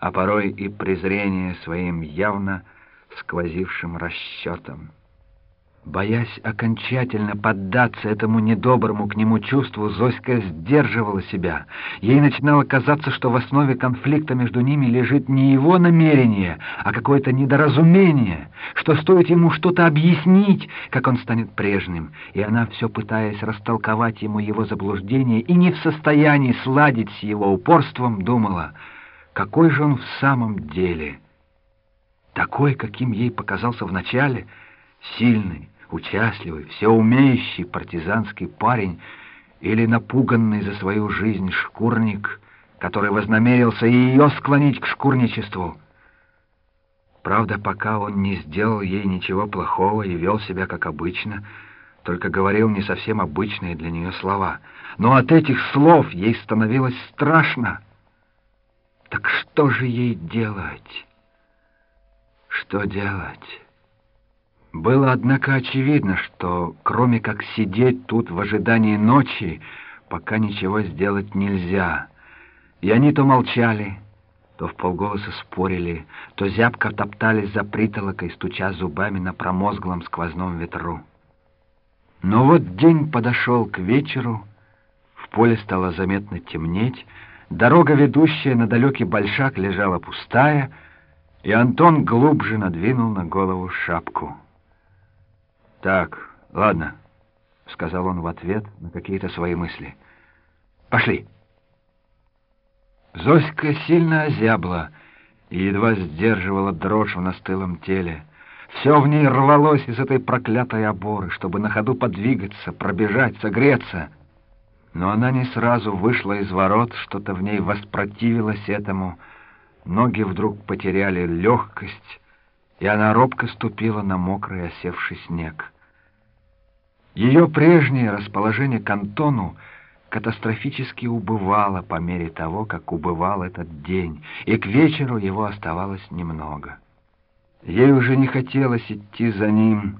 а порой и презрение своим явно сквозившим расчетом. Боясь окончательно поддаться этому недоброму к нему чувству, Зоська сдерживала себя. Ей начинало казаться, что в основе конфликта между ними лежит не его намерение, а какое-то недоразумение, что стоит ему что-то объяснить, как он станет прежним, и она, все пытаясь растолковать ему его заблуждение и не в состоянии сладить с его упорством, думала, какой же он в самом деле. Такой, каким ей показался вначале — сильный, участливый, всеумеющий партизанский парень или напуганный за свою жизнь шкурник, который вознамерился ее склонить к шкурничеству. Правда, пока он не сделал ей ничего плохого и вел себя как обычно, только говорил не совсем обычные для нее слова. Но от этих слов ей становилось страшно. Так что же ей делать? Что делать? Было, однако, очевидно, что, кроме как сидеть тут в ожидании ночи, пока ничего сделать нельзя. И они то молчали, то в полголоса спорили, то зябко топтались за притолокой, стуча зубами на промозглом сквозном ветру. Но вот день подошел к вечеру, в поле стало заметно темнеть, дорога, ведущая на далекий большак, лежала пустая, и Антон глубже надвинул на голову шапку. «Так, ладно», — сказал он в ответ на какие-то свои мысли. «Пошли». Зоська сильно озябла и едва сдерживала дрожь в настылом теле. Все в ней рвалось из этой проклятой оборы, чтобы на ходу подвигаться, пробежать, согреться. Но она не сразу вышла из ворот, что-то в ней воспротивилось этому. Ноги вдруг потеряли легкость, и она робко ступила на мокрый осевший снег. Ее прежнее расположение к Антону катастрофически убывало по мере того, как убывал этот день, и к вечеру его оставалось немного. Ей уже не хотелось идти за ним.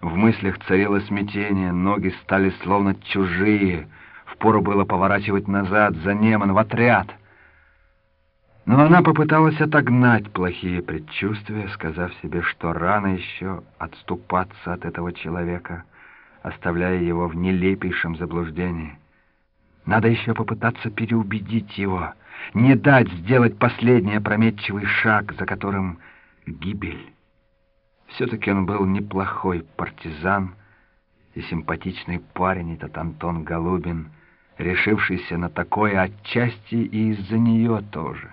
В мыслях царило смятение, ноги стали словно чужие, впору было поворачивать назад, за Неман, в отряд — но она попыталась отогнать плохие предчувствия, сказав себе, что рано еще отступаться от этого человека, оставляя его в нелепейшем заблуждении. Надо еще попытаться переубедить его, не дать сделать последний опрометчивый шаг, за которым гибель. Все-таки он был неплохой партизан и симпатичный парень этот Антон Голубин, решившийся на такое отчасти и из-за нее тоже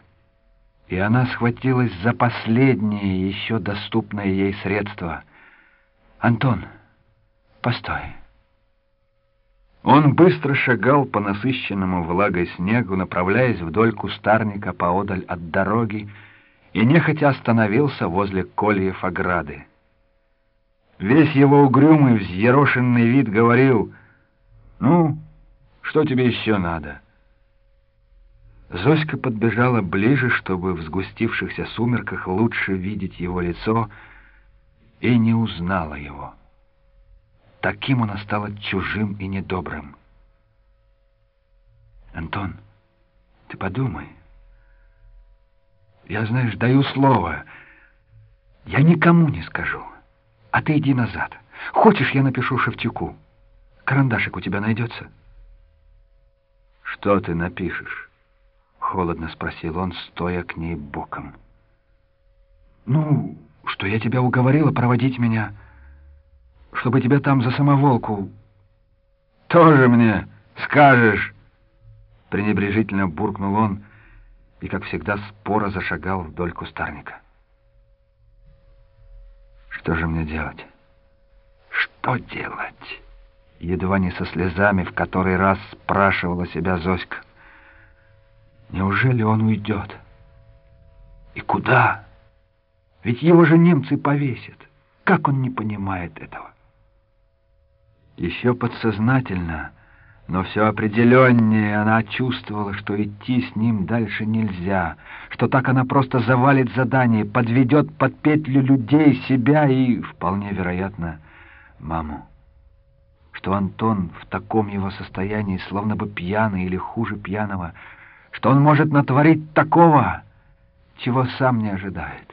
и она схватилась за последнее еще доступное ей средство. «Антон, постой!» Он быстро шагал по насыщенному влагой снегу, направляясь вдоль кустарника поодаль от дороги, и нехотя остановился возле кольев ограды. Весь его угрюмый, взъерошенный вид говорил, «Ну, что тебе еще надо?» Зоська подбежала ближе, чтобы в сгустившихся сумерках лучше видеть его лицо, и не узнала его. Таким он стало чужим и недобрым. «Антон, ты подумай. Я, знаешь, даю слово. Я никому не скажу. А ты иди назад. Хочешь, я напишу Шевчуку? Карандашик у тебя найдется?» «Что ты напишешь?» — холодно спросил он, стоя к ней боком. «Ну, что я тебя уговорила проводить меня, чтобы тебя там за самоволку...» «Тоже мне скажешь!» Пренебрежительно буркнул он и, как всегда, споро зашагал вдоль кустарника. «Что же мне делать?» «Что делать?» Едва не со слезами, в который раз спрашивала себя Зоська. Неужели он уйдет? И куда? Ведь его же немцы повесят. Как он не понимает этого? Еще подсознательно, но все определеннее она чувствовала, что идти с ним дальше нельзя, что так она просто завалит задание, подведет под петлю людей, себя и, вполне вероятно, маму. Что Антон в таком его состоянии, словно бы пьяный или хуже пьяного, что он может натворить такого, чего сам не ожидает.